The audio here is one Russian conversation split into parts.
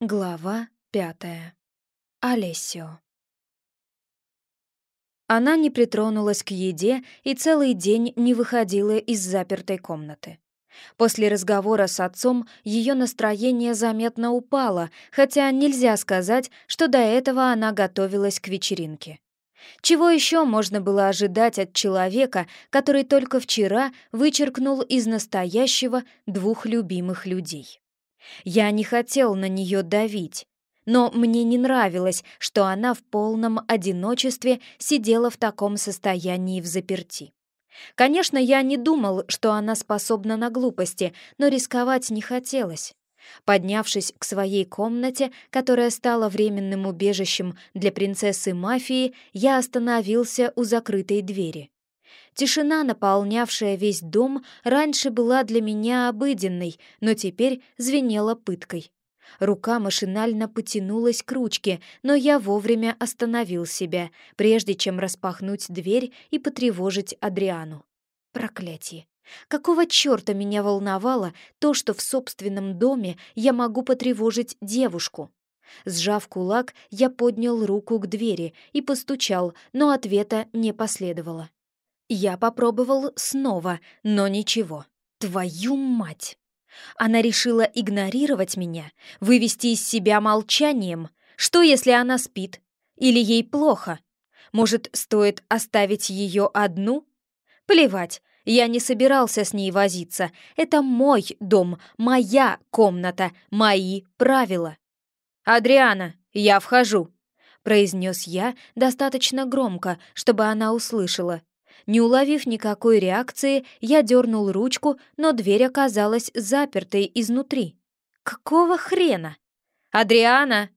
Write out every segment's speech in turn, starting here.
Глава пятая. Олесио. Она не притронулась к еде и целый день не выходила из запертой комнаты. После разговора с отцом ее настроение заметно упало, хотя нельзя сказать, что до этого она готовилась к вечеринке. Чего еще можно было ожидать от человека, который только вчера вычеркнул из настоящего двух любимых людей? Я не хотел на нее давить, но мне не нравилось, что она в полном одиночестве сидела в таком состоянии в заперти. Конечно, я не думал, что она способна на глупости, но рисковать не хотелось. Поднявшись к своей комнате, которая стала временным убежищем для принцессы мафии, я остановился у закрытой двери. Тишина, наполнявшая весь дом, раньше была для меня обыденной, но теперь звенела пыткой. Рука машинально потянулась к ручке, но я вовремя остановил себя, прежде чем распахнуть дверь и потревожить Адриану. Проклятие! Какого черта меня волновало то, что в собственном доме я могу потревожить девушку? Сжав кулак, я поднял руку к двери и постучал, но ответа не последовало. Я попробовал снова, но ничего. Твою мать! Она решила игнорировать меня, вывести из себя молчанием. Что, если она спит? Или ей плохо? Может, стоит оставить ее одну? Плевать, я не собирался с ней возиться. Это мой дом, моя комната, мои правила. «Адриана, я вхожу», — произнес я достаточно громко, чтобы она услышала. Не уловив никакой реакции, я дернул ручку, но дверь оказалась запертой изнутри. «Какого хрена?» «Адриана!»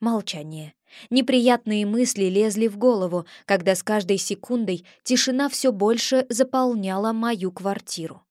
Молчание. Неприятные мысли лезли в голову, когда с каждой секундой тишина все больше заполняла мою квартиру.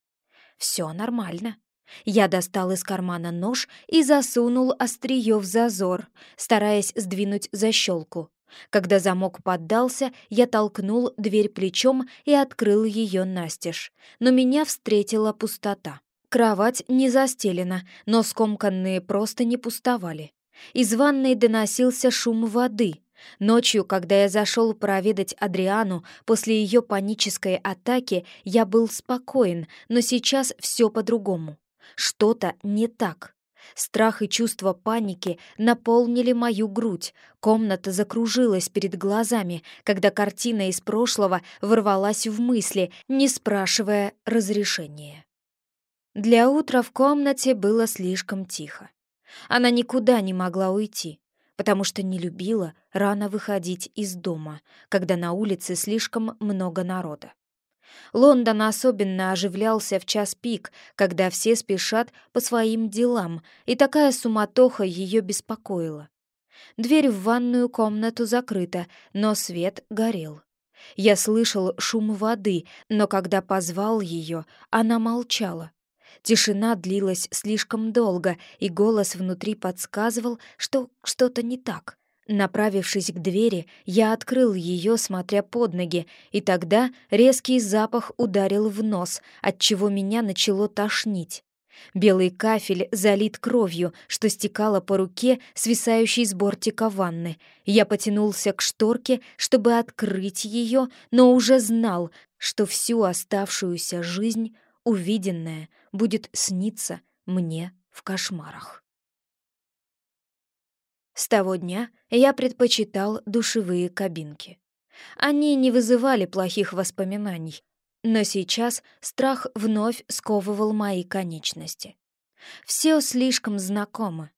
«Все нормально». Я достал из кармана нож и засунул острие в зазор, стараясь сдвинуть защелку. Когда замок поддался, я толкнул дверь плечом и открыл ее настежь. Но меня встретила пустота. Кровать не застелена, но скомканные просто не пустовали. Из ванной доносился шум воды. Ночью, когда я зашел проведать Адриану после ее панической атаки, я был спокоен, но сейчас все по-другому. Что-то не так. Страх и чувство паники наполнили мою грудь. Комната закружилась перед глазами, когда картина из прошлого ворвалась в мысли, не спрашивая разрешения. Для утра в комнате было слишком тихо. Она никуда не могла уйти, потому что не любила рано выходить из дома, когда на улице слишком много народа. Лондон особенно оживлялся в час пик, когда все спешат по своим делам, и такая суматоха ее беспокоила. Дверь в ванную комнату закрыта, но свет горел. Я слышал шум воды, но когда позвал ее, она молчала. Тишина длилась слишком долго, и голос внутри подсказывал, что что-то не так. Направившись к двери, я открыл ее, смотря под ноги, и тогда резкий запах ударил в нос, отчего меня начало тошнить. Белый кафель залит кровью, что стекало по руке, свисающей с бортика ванны. Я потянулся к шторке, чтобы открыть ее, но уже знал, что всю оставшуюся жизнь увиденное будет сниться мне в кошмарах. С того дня я предпочитал душевые кабинки. Они не вызывали плохих воспоминаний, но сейчас страх вновь сковывал мои конечности. Все слишком знакомо.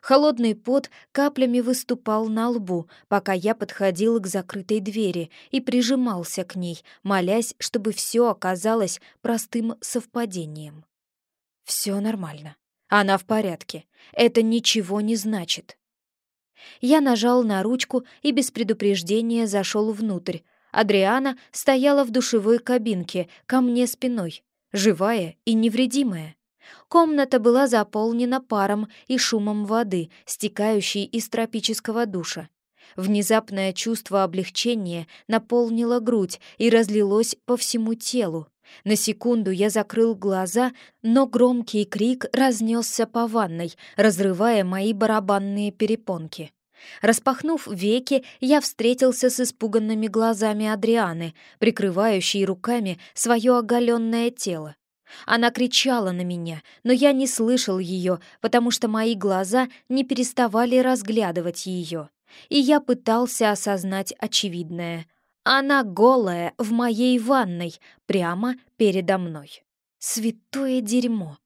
Холодный пот каплями выступал на лбу, пока я подходил к закрытой двери и прижимался к ней, молясь, чтобы все оказалось простым совпадением. Все нормально. Она в порядке. Это ничего не значит. Я нажал на ручку и без предупреждения зашел внутрь. Адриана стояла в душевой кабинке, ко мне спиной, живая и невредимая. Комната была заполнена паром и шумом воды, стекающей из тропического душа. Внезапное чувство облегчения наполнило грудь и разлилось по всему телу. На секунду я закрыл глаза, но громкий крик разнесся по ванной, разрывая мои барабанные перепонки. Распахнув веки, я встретился с испуганными глазами Адрианы, прикрывающей руками свое оголенное тело. Она кричала на меня, но я не слышал ее, потому что мои глаза не переставали разглядывать ее. И я пытался осознать очевидное. Она голая в моей ванной, прямо передо мной. Святое дерьмо!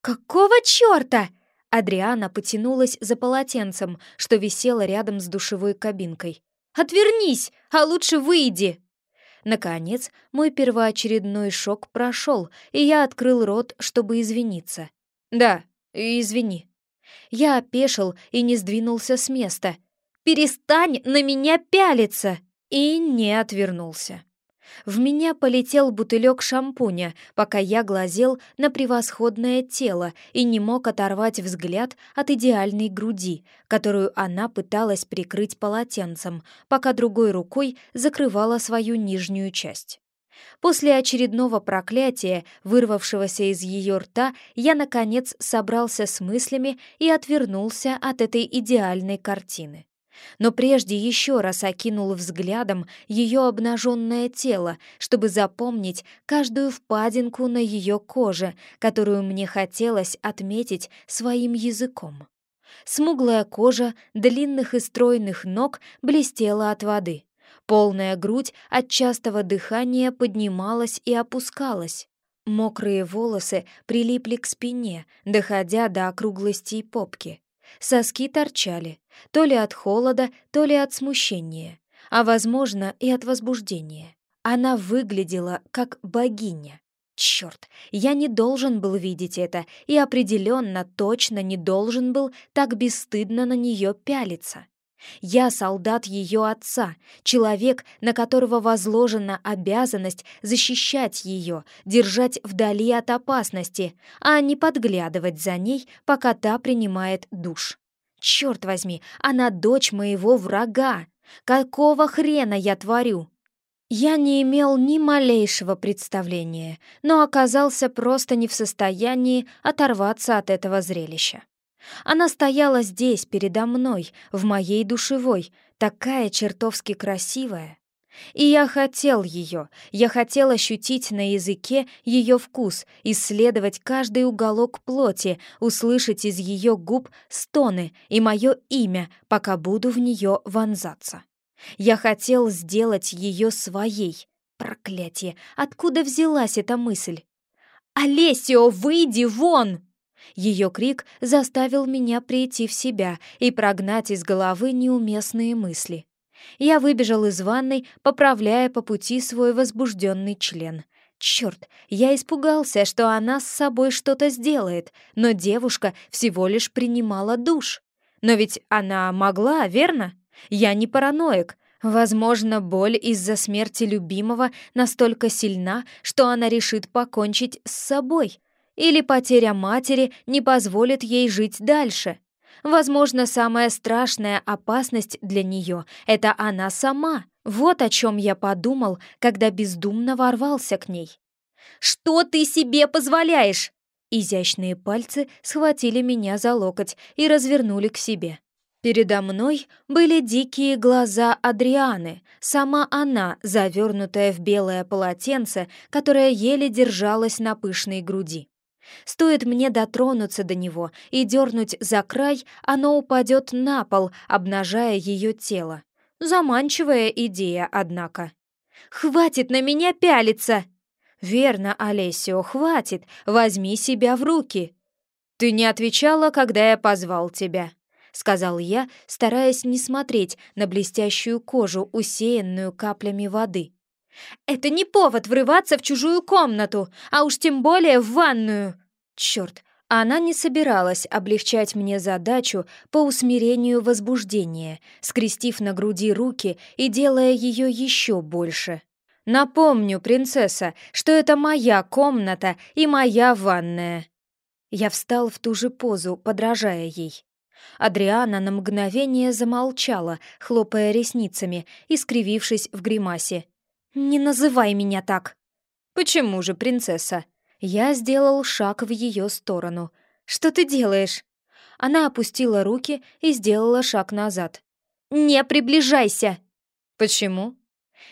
«Какого черта?» Адриана потянулась за полотенцем, что висело рядом с душевой кабинкой. «Отвернись, а лучше выйди!» Наконец, мой первоочередной шок прошел, и я открыл рот, чтобы извиниться. «Да, извини». Я опешил и не сдвинулся с места. «Перестань на меня пялиться!» И не отвернулся. В меня полетел бутылек шампуня, пока я глазел на превосходное тело и не мог оторвать взгляд от идеальной груди, которую она пыталась прикрыть полотенцем, пока другой рукой закрывала свою нижнюю часть. После очередного проклятия, вырвавшегося из ее рта, я, наконец, собрался с мыслями и отвернулся от этой идеальной картины но прежде еще раз окинул взглядом ее обнаженное тело, чтобы запомнить каждую впадинку на ее коже, которую мне хотелось отметить своим языком. Смуглая кожа длинных и стройных ног блестела от воды. Полная грудь от частого дыхания поднималась и опускалась. Мокрые волосы прилипли к спине, доходя до округлостей попки. Соски торчали, то ли от холода, то ли от смущения, а, возможно, и от возбуждения. Она выглядела как богиня. Черт, я не должен был видеть это и определенно точно не должен был так бесстыдно на нее пялиться. Я солдат ее отца, человек, на которого возложена обязанность защищать ее, держать вдали от опасности, а не подглядывать за ней, пока та принимает душ. Черт возьми, она дочь моего врага! Какого хрена я творю? Я не имел ни малейшего представления, но оказался просто не в состоянии оторваться от этого зрелища. Она стояла здесь, передо мной, в моей душевой, такая чертовски красивая. И я хотел ее, я хотел ощутить на языке ее вкус, исследовать каждый уголок плоти, услышать из ее губ стоны и мое имя, пока буду в нее вонзаться. Я хотел сделать ее своей. Проклятие, откуда взялась эта мысль? «Олесио, выйди вон!» Ее крик заставил меня прийти в себя и прогнать из головы неуместные мысли. Я выбежал из ванной, поправляя по пути свой возбужденный член. Черт, я испугался, что она с собой что-то сделает, но девушка всего лишь принимала душ. Но ведь она могла, верно? Я не параноик. Возможно, боль из-за смерти любимого настолько сильна, что она решит покончить с собой. Или потеря матери не позволит ей жить дальше. Возможно, самая страшная опасность для нее — это она сама. Вот о чем я подумал, когда бездумно ворвался к ней. «Что ты себе позволяешь?» Изящные пальцы схватили меня за локоть и развернули к себе. Передо мной были дикие глаза Адрианы, сама она, завернутая в белое полотенце, которое еле держалось на пышной груди. Стоит мне дотронуться до него и дернуть за край, оно упадет на пол, обнажая ее тело. Заманчивая идея, однако. «Хватит на меня пялиться!» «Верно, Олесио, хватит. Возьми себя в руки». «Ты не отвечала, когда я позвал тебя», — сказал я, стараясь не смотреть на блестящую кожу, усеянную каплями воды. Это не повод врываться в чужую комнату, а уж тем более в ванную. Черт, она не собиралась облегчать мне задачу по усмирению возбуждения, скрестив на груди руки и делая ее еще больше. «Напомню, принцесса, что это моя комната и моя ванная». Я встал в ту же позу, подражая ей. Адриана на мгновение замолчала, хлопая ресницами и скривившись в гримасе. «Не называй меня так!» «Почему же, принцесса?» Я сделал шаг в ее сторону. «Что ты делаешь?» Она опустила руки и сделала шаг назад. «Не приближайся!» «Почему?»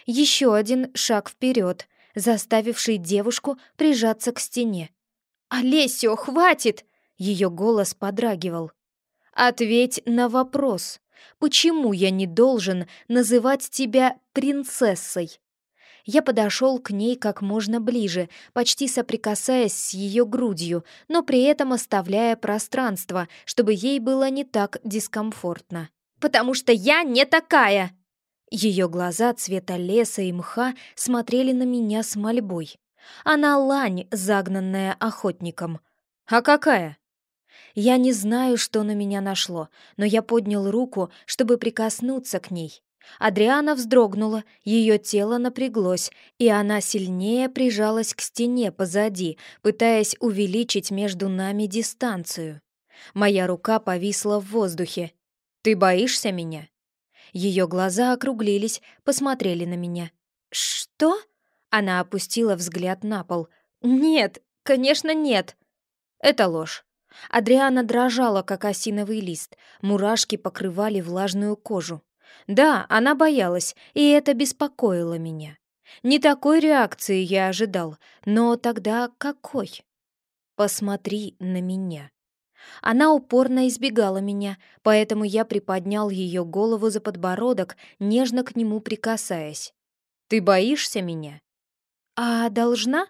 Еще один шаг вперед, заставивший девушку прижаться к стене. «Олесио, хватит!» Ее голос подрагивал. «Ответь на вопрос. Почему я не должен называть тебя принцессой?» Я подошел к ней как можно ближе, почти соприкасаясь с ее грудью, но при этом оставляя пространство, чтобы ей было не так дискомфортно. «Потому что я не такая!» Ее глаза цвета леса и мха смотрели на меня с мольбой. Она лань, загнанная охотником. «А какая?» Я не знаю, что на меня нашло, но я поднял руку, чтобы прикоснуться к ней. Адриана вздрогнула, ее тело напряглось, и она сильнее прижалась к стене позади, пытаясь увеличить между нами дистанцию. Моя рука повисла в воздухе. «Ты боишься меня?» Ее глаза округлились, посмотрели на меня. «Что?» Она опустила взгляд на пол. «Нет, конечно, нет!» «Это ложь. Адриана дрожала, как осиновый лист. Мурашки покрывали влажную кожу. Да, она боялась, и это беспокоило меня. Не такой реакции я ожидал, но тогда какой? «Посмотри на меня». Она упорно избегала меня, поэтому я приподнял ее голову за подбородок, нежно к нему прикасаясь. «Ты боишься меня?» «А должна?»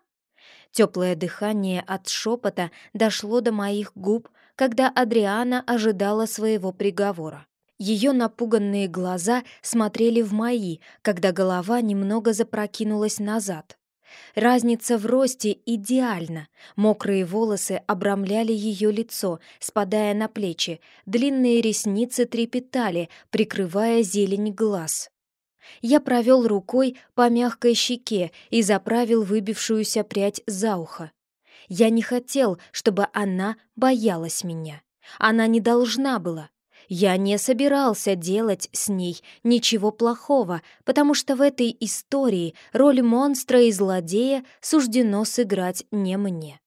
Теплое дыхание от шепота дошло до моих губ, когда Адриана ожидала своего приговора. Ее напуганные глаза смотрели в мои, когда голова немного запрокинулась назад. Разница в росте идеальна. Мокрые волосы обрамляли ее лицо, спадая на плечи, длинные ресницы трепетали, прикрывая зелень глаз. Я провел рукой по мягкой щеке и заправил выбившуюся прядь за ухо. Я не хотел, чтобы она боялась меня. Она не должна была. Я не собирался делать с ней ничего плохого, потому что в этой истории роль монстра и злодея суждено сыграть не мне.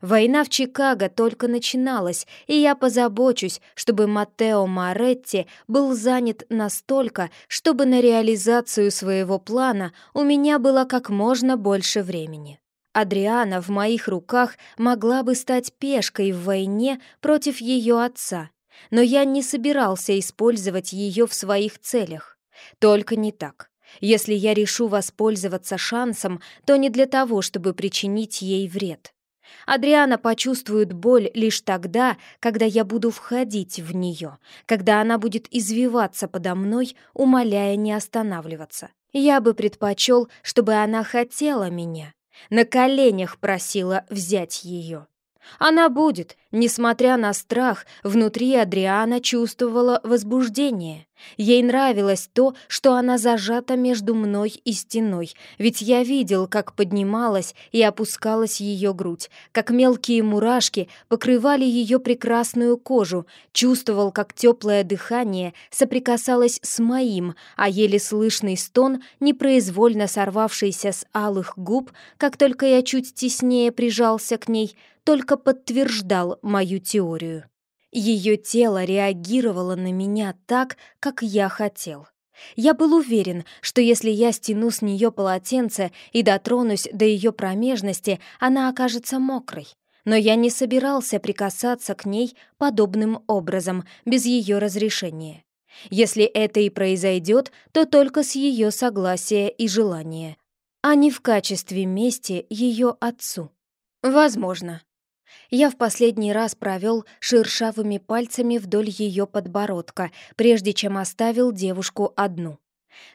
Война в Чикаго только начиналась, и я позабочусь, чтобы Маттео Маретти был занят настолько, чтобы на реализацию своего плана у меня было как можно больше времени. Адриана в моих руках могла бы стать пешкой в войне против ее отца, но я не собирался использовать ее в своих целях. Только не так. Если я решу воспользоваться шансом, то не для того, чтобы причинить ей вред. Адриана почувствует боль лишь тогда, когда я буду входить в нее, когда она будет извиваться подо мной, умоляя не останавливаться. Я бы предпочел, чтобы она хотела меня, на коленях просила взять ее. Она будет, несмотря на страх, внутри Адриана чувствовала возбуждение. Ей нравилось то, что она зажата между мной и стеной, ведь я видел, как поднималась и опускалась ее грудь, как мелкие мурашки покрывали ее прекрасную кожу, чувствовал, как теплое дыхание соприкасалось с моим, а еле слышный стон, непроизвольно сорвавшийся с алых губ, как только я чуть теснее прижался к ней, только подтверждал мою теорию. Ее тело реагировало на меня так, как я хотел. Я был уверен, что если я стяну с нее полотенце и дотронусь до ее промежности, она окажется мокрой. Но я не собирался прикасаться к ней подобным образом, без ее разрешения. Если это и произойдет, то только с ее согласия и желания, а не в качестве мести ее отцу. Возможно, я в последний раз провел шершавыми пальцами вдоль ее подбородка, прежде чем оставил девушку одну.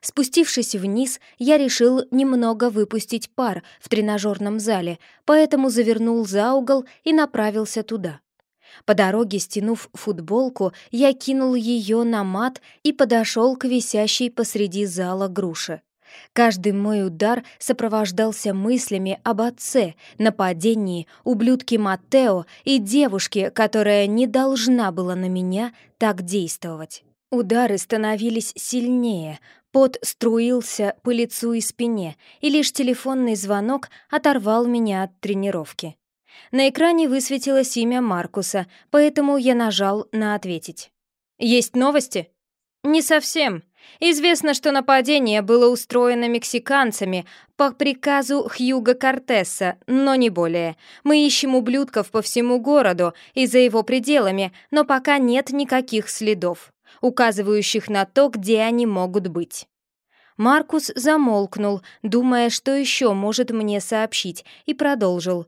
Спустившись вниз, я решил немного выпустить пар в тренажерном зале, поэтому завернул за угол и направился туда. По дороге, стянув футболку, я кинул ее на мат и подошел к висящей посреди зала груше. Каждый мой удар сопровождался мыслями об отце, нападении, ублюдке Маттео и девушке, которая не должна была на меня так действовать. Удары становились сильнее, пот струился по лицу и спине, и лишь телефонный звонок оторвал меня от тренировки. На экране высветилось имя Маркуса, поэтому я нажал на «Ответить». «Есть новости?» «Не совсем. Известно, что нападение было устроено мексиканцами по приказу Хьюга Кортеса, но не более. Мы ищем ублюдков по всему городу и за его пределами, но пока нет никаких следов указывающих на то, где они могут быть. Маркус замолкнул, думая, что еще может мне сообщить, и продолжил.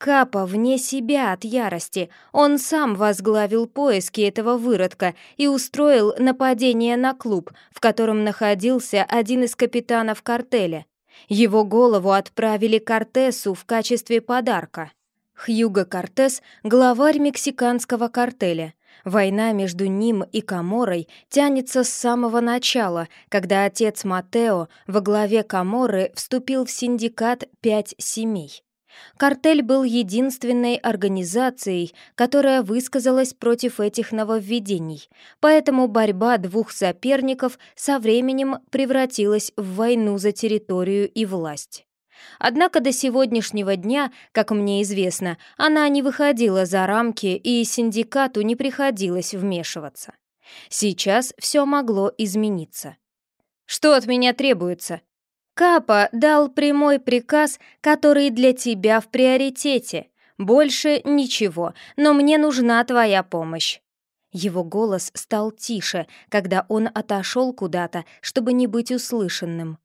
Капа вне себя от ярости. Он сам возглавил поиски этого выродка и устроил нападение на клуб, в котором находился один из капитанов картеля. Его голову отправили Кортесу в качестве подарка. Хьюго Кортес — главарь мексиканского картеля. Война между ним и Каморой тянется с самого начала, когда отец Матео во главе Каморы вступил в синдикат «Пять семей». Картель был единственной организацией, которая высказалась против этих нововведений, поэтому борьба двух соперников со временем превратилась в войну за территорию и власть. Однако до сегодняшнего дня, как мне известно, она не выходила за рамки и синдикату не приходилось вмешиваться. Сейчас все могло измениться. «Что от меня требуется?» Капа дал прямой приказ, который для тебя в приоритете. Больше ничего, но мне нужна твоя помощь. Его голос стал тише, когда он отошел куда-то, чтобы не быть услышанным.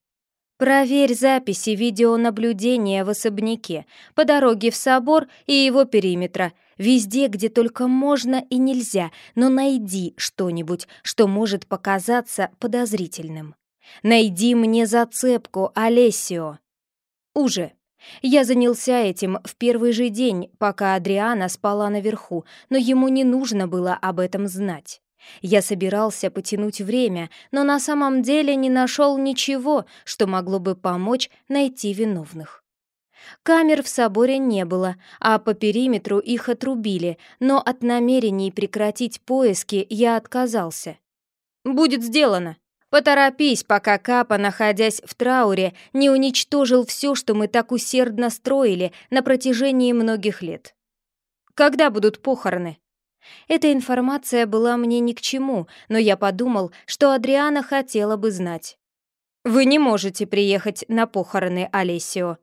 Проверь записи видеонаблюдения в особняке, по дороге в собор и его периметра, везде, где только можно и нельзя, но найди что-нибудь, что может показаться подозрительным. Найди мне зацепку, Олесио. Уже. Я занялся этим в первый же день, пока Адриана спала наверху, но ему не нужно было об этом знать. Я собирался потянуть время, но на самом деле не нашел ничего, что могло бы помочь найти виновных. Камер в соборе не было, а по периметру их отрубили, но от намерений прекратить поиски я отказался. «Будет сделано!» Поторопись, пока Капа, находясь в трауре, не уничтожил все, что мы так усердно строили на протяжении многих лет. Когда будут похороны? Эта информация была мне ни к чему, но я подумал, что Адриана хотела бы знать. «Вы не можете приехать на похороны Олесио».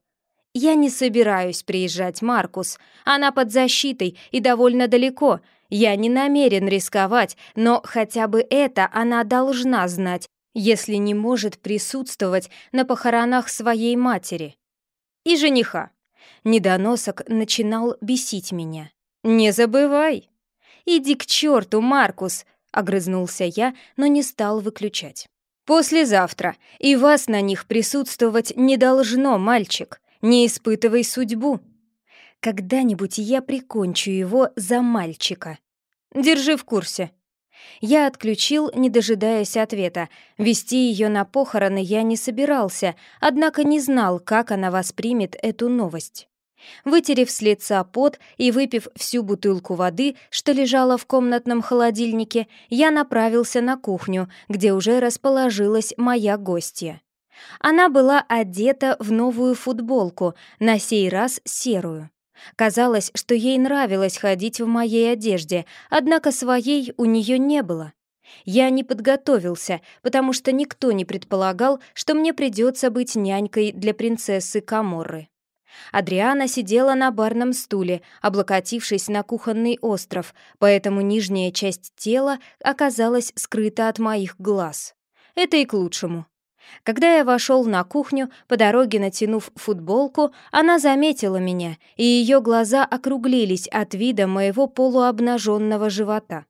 «Я не собираюсь приезжать, Маркус. Она под защитой и довольно далеко. Я не намерен рисковать, но хотя бы это она должна знать, если не может присутствовать на похоронах своей матери. И жениха. Недоносок начинал бесить меня. «Не забывай!» «Иди к черту, Маркус!» — огрызнулся я, но не стал выключать. «Послезавтра, и вас на них присутствовать не должно, мальчик. Не испытывай судьбу. Когда-нибудь я прикончу его за мальчика. Держи в курсе». Я отключил, не дожидаясь ответа. Вести ее на похороны я не собирался, однако не знал, как она воспримет эту новость. Вытерев с лица пот и выпив всю бутылку воды, что лежала в комнатном холодильнике, я направился на кухню, где уже расположилась моя гостья. Она была одета в новую футболку, на сей раз серую. Казалось, что ей нравилось ходить в моей одежде, однако своей у нее не было. Я не подготовился, потому что никто не предполагал, что мне придется быть нянькой для принцессы Каморры. Адриана сидела на барном стуле, облокотившись на кухонный остров, поэтому нижняя часть тела оказалась скрыта от моих глаз. Это и к лучшему. Когда я вошел на кухню, по дороге натянув футболку, она заметила меня, и ее глаза округлились от вида моего полуобнаженного живота.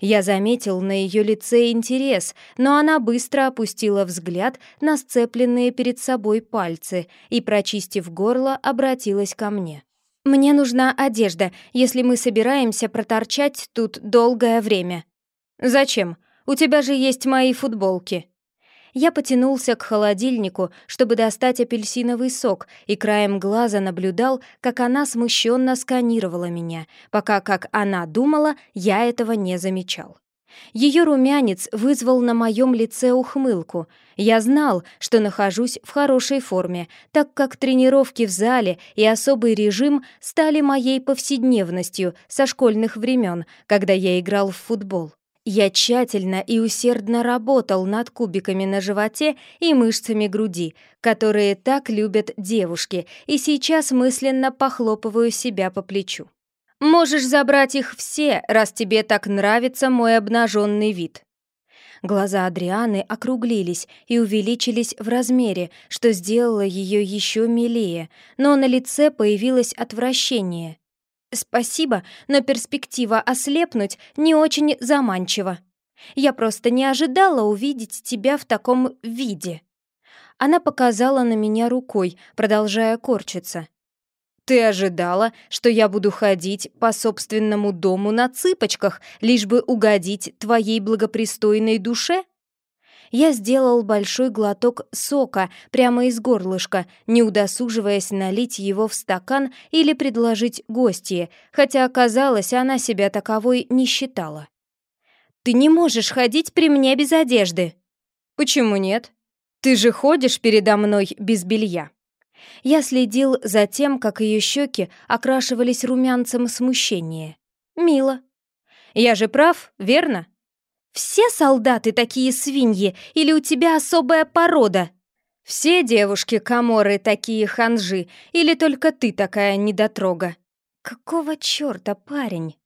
Я заметил на ее лице интерес, но она быстро опустила взгляд на сцепленные перед собой пальцы и, прочистив горло, обратилась ко мне. «Мне нужна одежда, если мы собираемся проторчать тут долгое время». «Зачем? У тебя же есть мои футболки». Я потянулся к холодильнику, чтобы достать апельсиновый сок, и краем глаза наблюдал, как она смущенно сканировала меня, пока, как она думала, я этого не замечал. Ее румянец вызвал на моем лице ухмылку. Я знал, что нахожусь в хорошей форме, так как тренировки в зале и особый режим стали моей повседневностью со школьных времен, когда я играл в футбол. Я тщательно и усердно работал над кубиками на животе и мышцами груди, которые так любят девушки, и сейчас мысленно похлопываю себя по плечу. Можешь забрать их все, раз тебе так нравится мой обнаженный вид». Глаза Адрианы округлились и увеличились в размере, что сделало ее еще милее, но на лице появилось отвращение. «Спасибо, но перспектива ослепнуть не очень заманчива. Я просто не ожидала увидеть тебя в таком виде». Она показала на меня рукой, продолжая корчиться. Ты ожидала, что я буду ходить по собственному дому на цыпочках, лишь бы угодить твоей благопристойной душе? Я сделал большой глоток сока прямо из горлышка, не удосуживаясь налить его в стакан или предложить гостье, хотя оказалось, она себя таковой не считала. «Ты не можешь ходить при мне без одежды». «Почему нет? Ты же ходишь передо мной без белья». Я следил за тем, как ее щеки окрашивались румянцем смущения. Мило. Я же прав, верно? Все солдаты такие свиньи, или у тебя особая порода? Все девушки-каморы такие ханжи, или только ты такая недотрога? Какого черта, парень?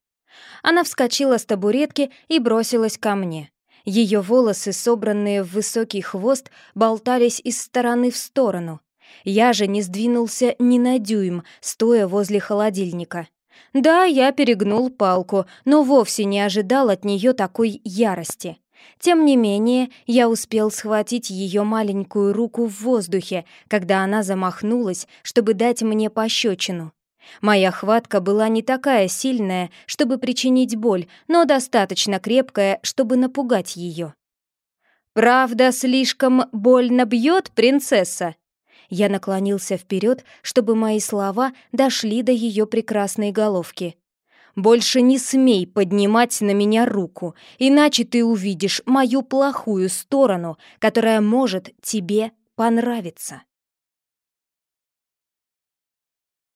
Она вскочила с табуретки и бросилась ко мне. Ее волосы, собранные в высокий хвост, болтались из стороны в сторону. Я же не сдвинулся ни на дюйм, стоя возле холодильника. Да, я перегнул палку, но вовсе не ожидал от нее такой ярости. Тем не менее, я успел схватить ее маленькую руку в воздухе, когда она замахнулась, чтобы дать мне пощечину. Моя хватка была не такая сильная, чтобы причинить боль, но достаточно крепкая, чтобы напугать ее. «Правда, слишком больно бьет, принцесса?» Я наклонился вперед, чтобы мои слова дошли до ее прекрасной головки. «Больше не смей поднимать на меня руку, иначе ты увидишь мою плохую сторону, которая может тебе понравиться».